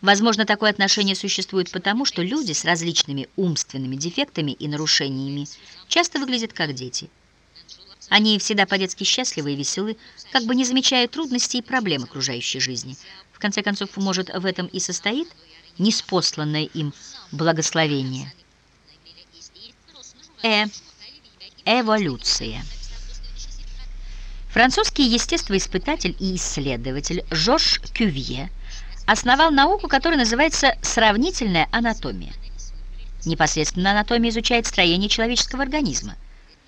Возможно, такое отношение существует потому, что люди с различными умственными дефектами и нарушениями часто выглядят как дети. Они всегда по-детски счастливы и веселы, как бы не замечая трудностей и проблем окружающей жизни. В конце концов, может, в этом и состоит неспосланное им благословение. Э. Эволюция. Французский естествоиспытатель и исследователь Жорж Кювье основал науку, которая называется сравнительная анатомия. Непосредственно анатомия изучает строение человеческого организма.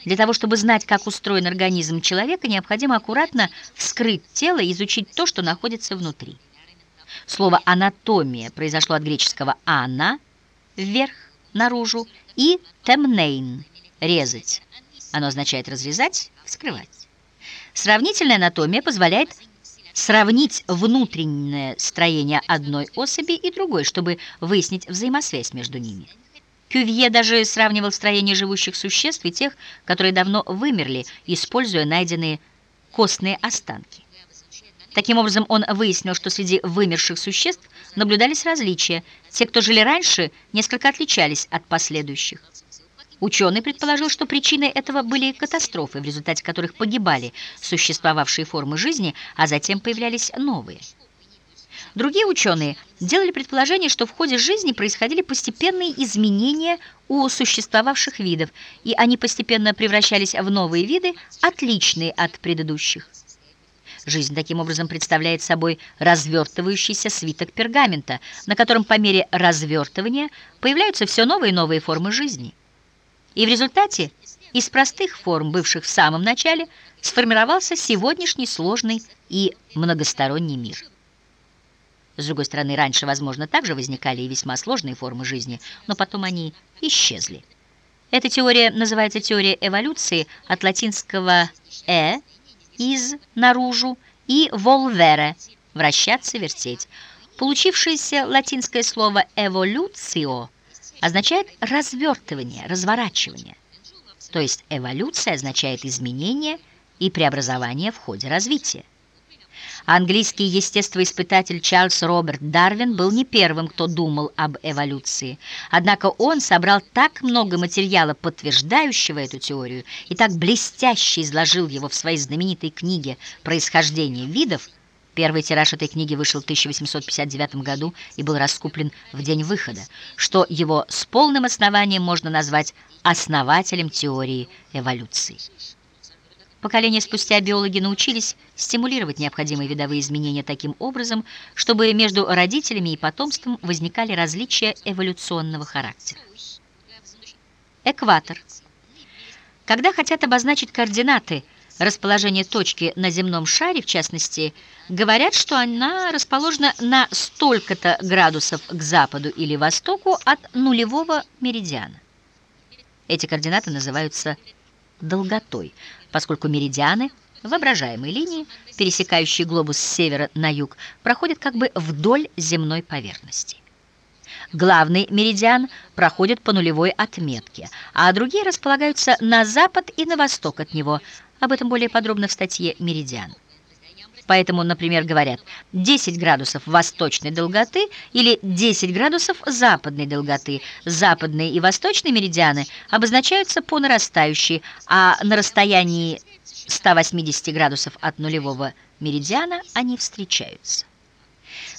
Для того, чтобы знать, как устроен организм человека, необходимо аккуратно вскрыть тело и изучить то, что находится внутри. Слово «анатомия» произошло от греческого «ана» — вверх, наружу, и «темнейн» — резать. Оно означает разрезать, вскрывать. Сравнительная анатомия позволяет сравнить внутреннее строение одной особи и другой, чтобы выяснить взаимосвязь между ними. Кювье даже сравнивал строение живущих существ и тех, которые давно вымерли, используя найденные костные останки. Таким образом, он выяснил, что среди вымерших существ наблюдались различия. Те, кто жили раньше, несколько отличались от последующих. Ученый предположил, что причиной этого были катастрофы, в результате которых погибали существовавшие формы жизни, а затем появлялись новые. Другие ученые делали предположение, что в ходе жизни происходили постепенные изменения у существовавших видов, и они постепенно превращались в новые виды, отличные от предыдущих. Жизнь таким образом представляет собой развертывающийся свиток пергамента, на котором по мере развертывания появляются все новые и новые формы жизни. И в результате из простых форм, бывших в самом начале, сформировался сегодняшний сложный и многосторонний мир. С другой стороны, раньше, возможно, также возникали и весьма сложные формы жизни, но потом они исчезли. Эта теория называется теорией эволюции от латинского «э» – «из», «наружу» и «volvere» – «вращаться», «вертеть». Получившееся латинское слово «эволюцио» означает развертывание, разворачивание. То есть эволюция означает изменение и преобразование в ходе развития. Английский естествоиспытатель Чарльз Роберт Дарвин был не первым, кто думал об эволюции. Однако он собрал так много материала, подтверждающего эту теорию, и так блестяще изложил его в своей знаменитой книге «Происхождение видов», Первый тираж этой книги вышел в 1859 году и был раскуплен в день выхода, что его с полным основанием можно назвать основателем теории эволюции. Поколения спустя биологи научились стимулировать необходимые видовые изменения таким образом, чтобы между родителями и потомством возникали различия эволюционного характера. Экватор. Когда хотят обозначить координаты – расположение точки на земном шаре, в частности, говорят, что она расположена на столько-то градусов к западу или востоку от нулевого меридиана. Эти координаты называются долготой, поскольку меридианы, воображаемые линии, пересекающие глобус с севера на юг, проходят как бы вдоль земной поверхности. Главный меридиан проходит по нулевой отметке, а другие располагаются на запад и на восток от него – об этом более подробно в статье «Меридиан». Поэтому, например, говорят 10 градусов восточной долготы или 10 градусов западной долготы. Западные и восточные меридианы обозначаются по нарастающей, а на расстоянии 180 градусов от нулевого меридиана они встречаются.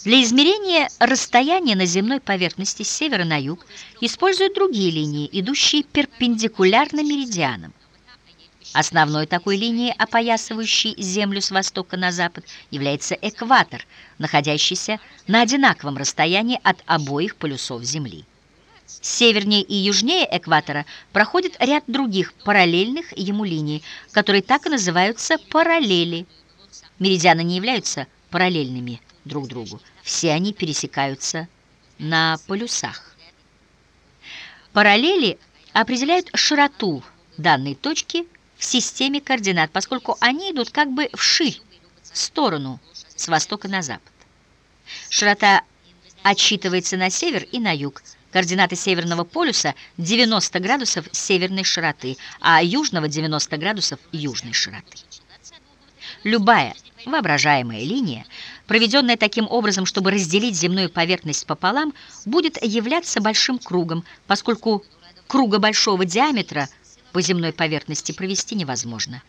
Для измерения расстояния на земной поверхности с севера на юг используют другие линии, идущие перпендикулярно меридианам. Основной такой линией, опоясывающей Землю с востока на запад, является экватор, находящийся на одинаковом расстоянии от обоих полюсов Земли. Севернее и южнее экватора проходит ряд других параллельных ему линий, которые так и называются параллели. Меридианы не являются параллельными друг другу. Все они пересекаются на полюсах. Параллели определяют широту данной точки – в системе координат, поскольку они идут как бы вширь, в сторону, с востока на запад. Широта отсчитывается на север и на юг. Координаты северного полюса 90 градусов северной широты, а южного 90 градусов южной широты. Любая воображаемая линия, проведенная таким образом, чтобы разделить земную поверхность пополам, будет являться большим кругом, поскольку круга большого диаметра по земной поверхности провести невозможно.